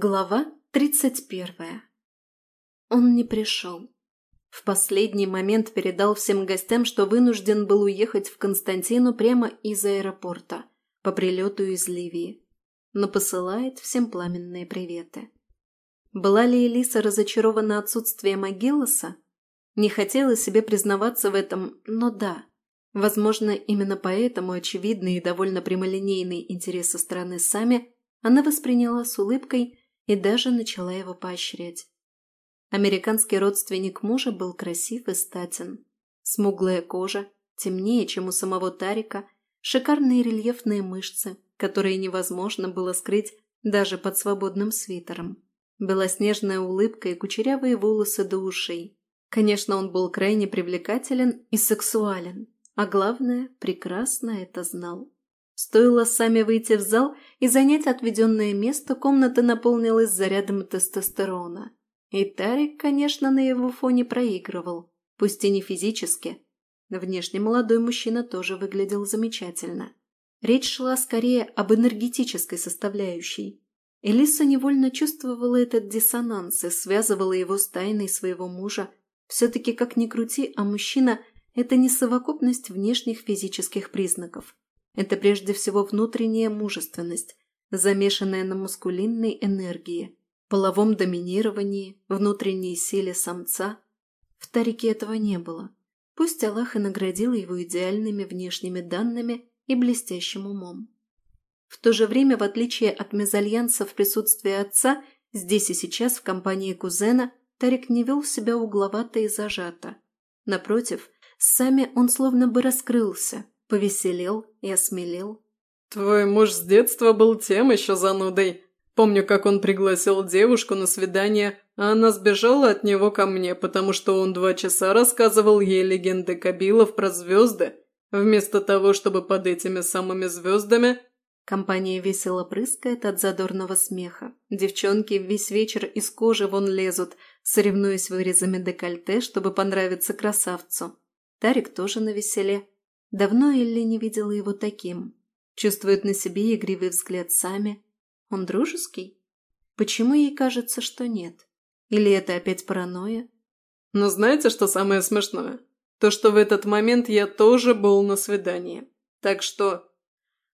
Глава тридцать первая. Он не пришел. В последний момент передал всем гостям, что вынужден был уехать в Константину прямо из аэропорта, по прилету из Ливии, но посылает всем пламенные приветы. Была ли Элиса разочарована отсутствием Агилоса? Не хотела себе признаваться в этом, но да. Возможно, именно поэтому очевидный и довольно прямолинейный интерес со стороны Сами она восприняла с улыбкой и даже начала его поощрять. Американский родственник мужа был красив и статен. Смуглая кожа, темнее, чем у самого Тарика, шикарные рельефные мышцы, которые невозможно было скрыть даже под свободным свитером. Белоснежная улыбка и кучерявые волосы до ушей. Конечно, он был крайне привлекателен и сексуален, а главное, прекрасно это знал. Стоило сами выйти в зал и занять отведенное место, комната наполнилась зарядом тестостерона. И Тарик, конечно, на его фоне проигрывал, пусть и не физически. Внешне молодой мужчина тоже выглядел замечательно. Речь шла скорее об энергетической составляющей. Элиса невольно чувствовала этот диссонанс и связывала его с тайной своего мужа. Все-таки, как ни крути, а мужчина – это не совокупность внешних физических признаков. Это прежде всего внутренняя мужественность, замешанная на мускулинной энергии, половом доминировании, внутренней силе самца. В Тарике этого не было. Пусть Аллах и наградил его идеальными внешними данными и блестящим умом. В то же время, в отличие от мезальянса в присутствии отца, здесь и сейчас в компании кузена Тарик не вел себя угловато и зажато. Напротив, сами он словно бы раскрылся, повеселел и осмелел. «Твой муж с детства был тем еще занудой. Помню, как он пригласил девушку на свидание, а она сбежала от него ко мне, потому что он два часа рассказывал ей легенды Кабилов про звезды, вместо того, чтобы под этими самыми звездами...» Компания весело прыскает от задорного смеха. Девчонки весь вечер из кожи вон лезут, соревнуясь вырезами декольте, чтобы понравиться красавцу. Тарик тоже на веселе. Давно Элли не видела его таким. Чувствует на себе игривый взгляд сами. Он дружеский? Почему ей кажется, что нет? Или это опять паранойя? Но знаете, что самое смешное? То, что в этот момент я тоже был на свидании. Так что...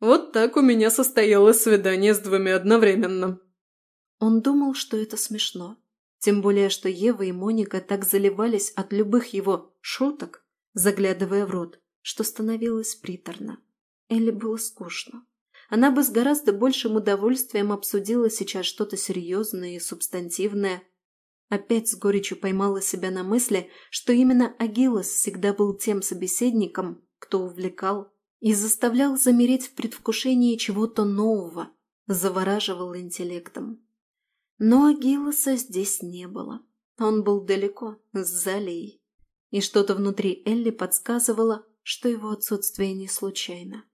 Вот так у меня состоялось свидание с двумя одновременно. Он думал, что это смешно. Тем более, что Ева и Моника так заливались от любых его шуток, заглядывая в рот, что становилось приторно. Элли было скучно. Она бы с гораздо большим удовольствием обсудила сейчас что-то серьезное и субстантивное. Опять с горечью поймала себя на мысли, что именно Агилос всегда был тем собеседником, кто увлекал и заставлял замереть в предвкушении чего-то нового, завораживал интеллектом. Но Агилоса здесь не было. Он был далеко, с Залией. И что-то внутри Элли подсказывало, что его отсутствие не случайно.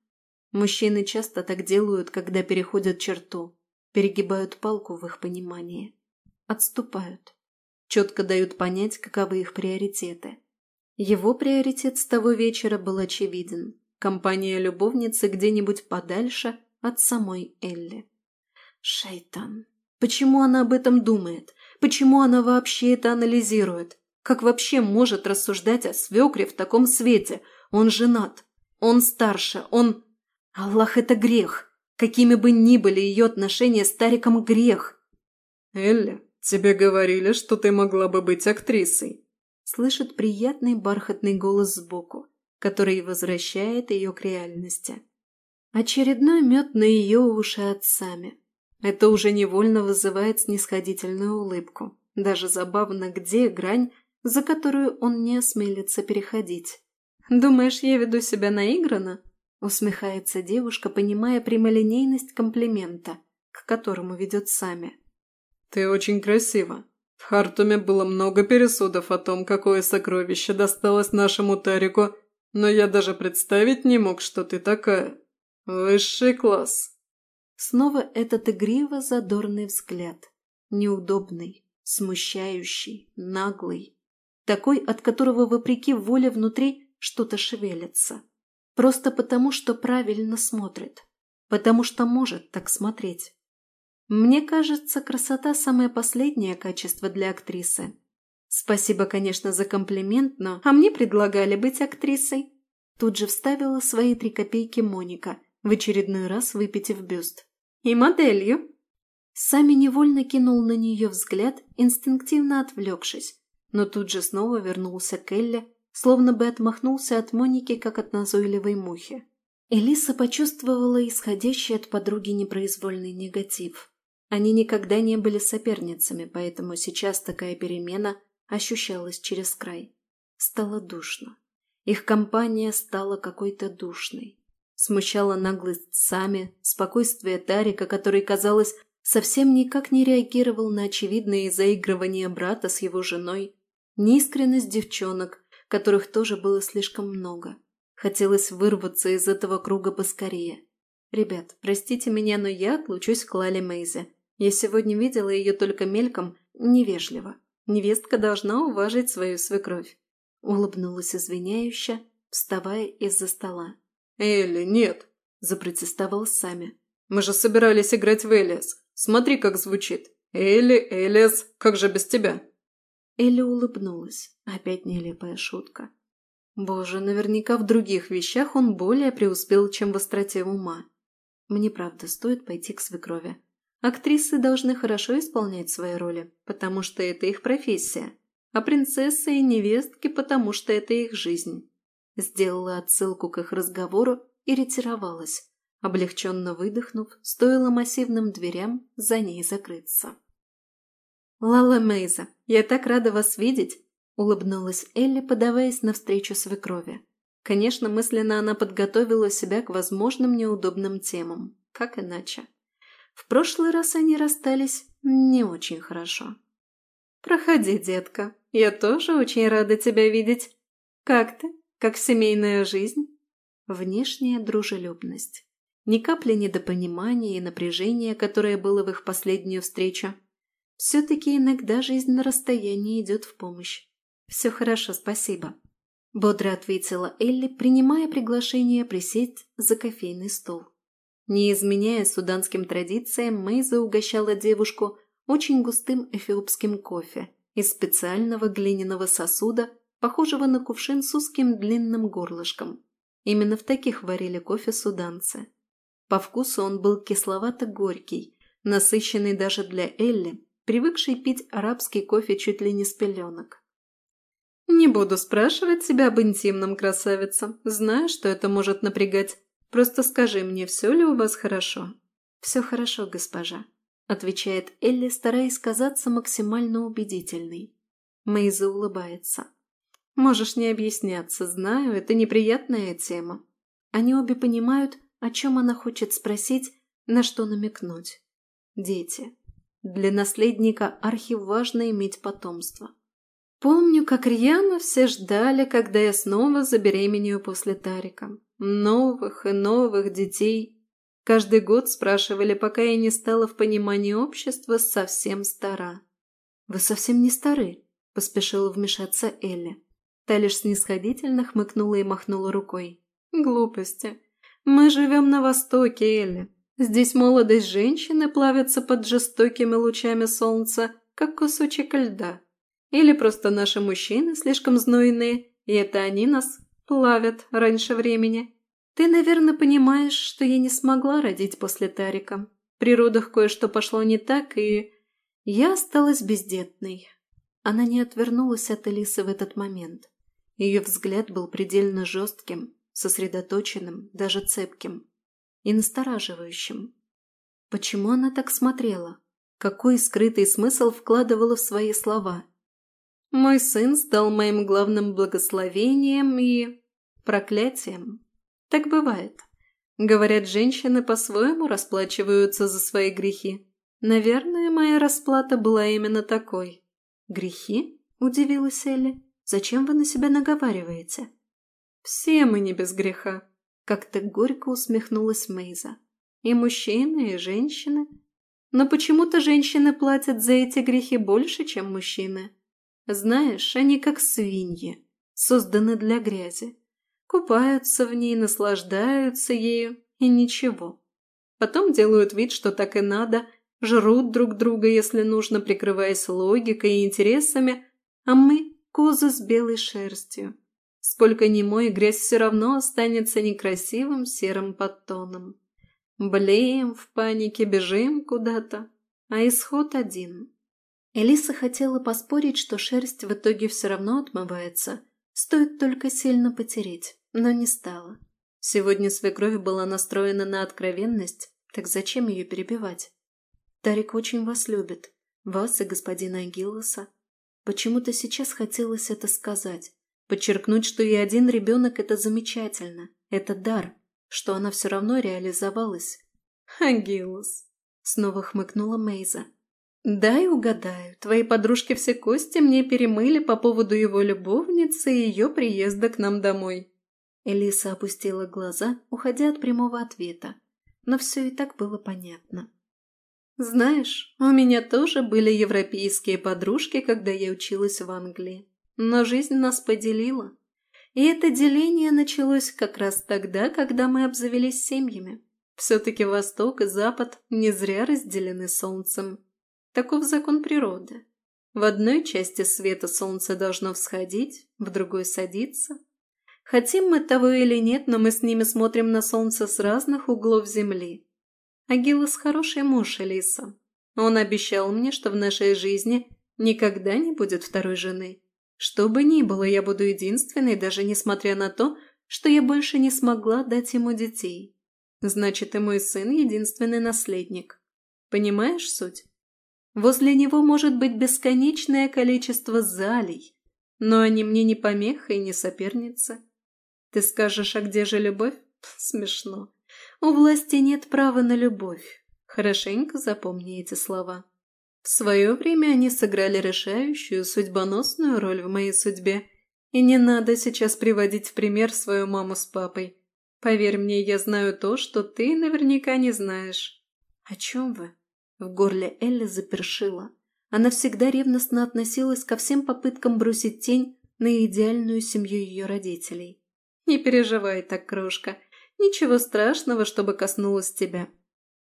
Мужчины часто так делают, когда переходят черту, перегибают палку в их понимании. Отступают. Четко дают понять, каковы их приоритеты. Его приоритет с того вечера был очевиден. Компания любовницы где-нибудь подальше от самой Элли. Шайтан. Почему она об этом думает? Почему она вообще это анализирует? Как вообще может рассуждать о свекре в таком свете – он женат. Он старше. Он... Аллах, это грех. Какими бы ни были ее отношения с Тариком, грех. «Элли, тебе говорили, что ты могла бы быть актрисой», слышит приятный бархатный голос сбоку, который возвращает ее к реальности. Очередной мед на ее уши отцами. Это уже невольно вызывает снисходительную улыбку. Даже забавно, где грань, за которую он не осмелится переходить. «Думаешь, я веду себя наигранно?» Усмехается девушка, понимая прямолинейность комплимента, к которому ведет Сами. «Ты очень красива. В Хартуме было много пересудов о том, какое сокровище досталось нашему Тарику, но я даже представить не мог, что ты такая. Высший класс». Снова этот игриво-задорный взгляд. Неудобный, смущающий, наглый. Такой, от которого, вопреки воле внутри, что-то шевелится. Просто потому, что правильно смотрит. Потому что может так смотреть. Мне кажется, красота – самое последнее качество для актрисы. Спасибо, конечно, за комплимент, но... А мне предлагали быть актрисой. Тут же вставила свои три копейки Моника, в очередной раз выпитив бюст. И моделью. Сами невольно кинул на нее взгляд, инстинктивно отвлекшись, но тут же снова вернулся к Элле, словно бы отмахнулся от Моники, как от назойливой мухи. Элиса почувствовала исходящий от подруги непроизвольный негатив. Они никогда не были соперницами, поэтому сейчас такая перемена ощущалась через край. Стало душно. Их компания стала какой-то душной. Смущала наглость Сами, спокойствие Тарика, который, казалось, совсем никак не реагировал на очевидные заигрывания брата с его женой, неискренность девчонок, которых тоже было слишком много. Хотелось вырваться из этого круга поскорее. «Ребят, простите меня, но я отлучусь к Лале Мейзе. Я сегодня видела ее только мельком, невежливо. Невестка должна уважить свою свекровь». Улыбнулась извиняюще, вставая из-за стола. «Элли, нет!» – запротестовал Сами. «Мы же собирались играть в Элиас. Смотри, как звучит. Элли, Элиас, как же без тебя?» Элли улыбнулась. Опять нелепая шутка. Боже, наверняка в других вещах он более преуспел, чем в остроте ума. Мне правда стоит пойти к свекрови. Актрисы должны хорошо исполнять свои роли, потому что это их профессия, а принцессы и невестки, потому что это их жизнь. Сделала отсылку к их разговору и ретировалась, облегченно выдохнув, стоило массивным дверям за ней закрыться. «Лала Мейза, я так рада вас видеть!» Улыбнулась Элли, подаваясь навстречу свекрови. Конечно, мысленно она подготовила себя к возможным неудобным темам. Как иначе? В прошлый раз они расстались не очень хорошо. «Проходи, детка. Я тоже очень рада тебя видеть. Как ты? Как семейная жизнь?» Внешняя дружелюбность. Ни капли недопонимания и напряжения, которое было в их последнюю встречу. Все-таки иногда жизнь на расстоянии идет в помощь. «Все хорошо, спасибо», – бодро ответила Элли, принимая приглашение присесть за кофейный стол. Не изменяя суданским традициям, Мейза угощала девушку очень густым эфиопским кофе из специального глиняного сосуда, похожего на кувшин с узким длинным горлышком. Именно в таких варили кофе суданцы. По вкусу он был кисловато-горький, насыщенный даже для Элли, привыкшей пить арабский кофе чуть ли не с пеленок. «Не буду спрашивать тебя об интимном, красавица. Знаю, что это может напрягать. Просто скажи мне, все ли у вас хорошо?» «Все хорошо, госпожа», – отвечает Элли, стараясь казаться максимально убедительной. Мейза улыбается. «Можешь не объясняться, знаю, это неприятная тема». Они обе понимают, о чем она хочет спросить, на что намекнуть. Дети. Для наследника архиважно иметь потомство. Помню, как рьяно все ждали, когда я снова забеременею после Тарика. Новых и новых детей. Каждый год спрашивали, пока я не стала в понимании общества совсем стара. «Вы совсем не стары», – поспешила вмешаться Элли. Та лишь снисходительно хмыкнула и махнула рукой. «Глупости. Мы живем на Востоке, Элли. Здесь молодость женщины плавится под жестокими лучами солнца, как кусочек льда. Или просто наши мужчины слишком знойные, и это они нас плавят раньше времени. Ты, наверное, понимаешь, что я не смогла родить после Тарика. При родах кое-что пошло не так, и... Я осталась бездетной. Она не отвернулась от Элисы в этот момент. Ее взгляд был предельно жестким, сосредоточенным, даже цепким и настораживающим. Почему она так смотрела? Какой скрытый смысл вкладывала в свои слова? Мой сын стал моим главным благословением и... проклятием. Так бывает. Говорят, женщины по-своему расплачиваются за свои грехи. Наверное, моя расплата была именно такой. Грехи? Удивилась Элли. Зачем вы на себя наговариваете? Все мы не без греха. Как-то горько усмехнулась Мейза. И мужчины, и женщины. Но почему-то женщины платят за эти грехи больше, чем мужчины. Знаешь, они как свиньи, созданы для грязи. Купаются в ней, наслаждаются ею, и ничего. Потом делают вид, что так и надо, жрут друг друга, если нужно, прикрываясь логикой и интересами, а мы – козы с белой шерстью. Сколько ни мой, грязь все равно останется некрасивым серым подтоном. Блеем в панике, бежим куда-то, а исход один. Элиса хотела поспорить, что шерсть в итоге все равно отмывается, стоит только сильно потереть, но не стала. Сегодня свекровь была настроена на откровенность, так зачем ее перебивать? Тарик очень вас любит, вас и господина Агилоса. Почему-то сейчас хотелось это сказать, подчеркнуть, что и один ребенок – это замечательно, это дар, что она все равно реализовалась. «Агилос», – снова хмыкнула Мейза. «Дай угадаю, твои подружки все кости мне перемыли по поводу его любовницы и ее приезда к нам домой». Элиса опустила глаза, уходя от прямого ответа, но все и так было понятно. Знаешь, у меня тоже были европейские подружки, когда я училась в Англии. Но жизнь нас поделила. И это деление началось как раз тогда, когда мы обзавелись семьями. Все-таки Восток и Запад не зря разделены Солнцем. Таков закон природы. В одной части света Солнце должно всходить, в другой садиться. Хотим мы того или нет, но мы с ними смотрим на Солнце с разных углов Земли. Агилос хороший муж, Элиса. Он обещал мне, что в нашей жизни никогда не будет второй жены. Что бы ни было, я буду единственной, даже несмотря на то, что я больше не смогла дать ему детей. Значит, и мой сын – единственный наследник. Понимаешь суть? Возле него может быть бесконечное количество залей, но они мне не помеха и не соперница. Ты скажешь, а где же любовь? Смешно. У власти нет права на любовь. Хорошенько запомни эти слова. В свое время они сыграли решающую, судьбоносную роль в моей судьбе, и не надо сейчас приводить в пример свою маму с папой. Поверь мне, я знаю то, что ты наверняка не знаешь. О чем вы? В горле Элли запершила. Она всегда ревностно относилась ко всем попыткам бросить тень на идеальную семью ее родителей. Не переживай так, крошка. Ничего страшного, чтобы коснулось тебя.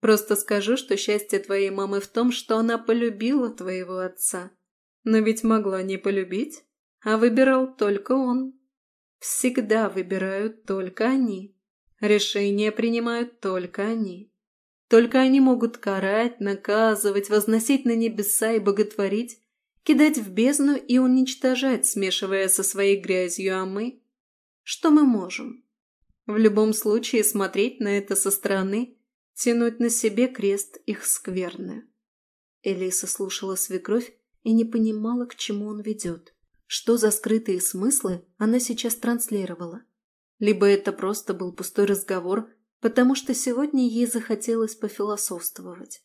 Просто скажу, что счастье твоей мамы в том, что она полюбила твоего отца. Но ведь могла не полюбить, а выбирал только он. Всегда выбирают только они. Решения принимают только они. Только они могут карать, наказывать, возносить на небеса и боготворить, кидать в бездну и уничтожать, смешивая со своей грязью, а мы? Что мы можем? В любом случае смотреть на это со стороны, тянуть на себе крест их скверны. Элиса слушала свекровь и не понимала, к чему он ведет. Что за скрытые смыслы она сейчас транслировала? Либо это просто был пустой разговор, потому что сегодня ей захотелось пофилософствовать.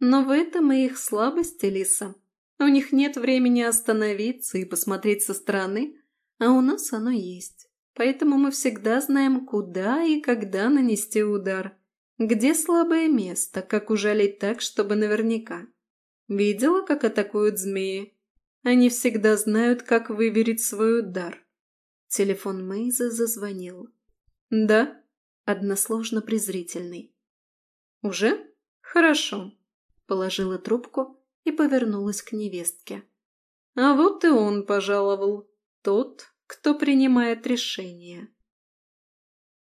Но в этом и их слабость, Элиса. У них нет времени остановиться и посмотреть со стороны, а у нас оно есть. Поэтому мы всегда знаем, куда и когда нанести удар. Где слабое место, как ужалить так, чтобы наверняка. Видела, как атакуют змеи? Они всегда знают, как выверить свой удар. Телефон Мейза зазвонил. «Да?» – односложно презрительный. «Уже? Хорошо», – положила трубку и повернулась к невестке. «А вот и он пожаловал. Тот, кто принимает решение.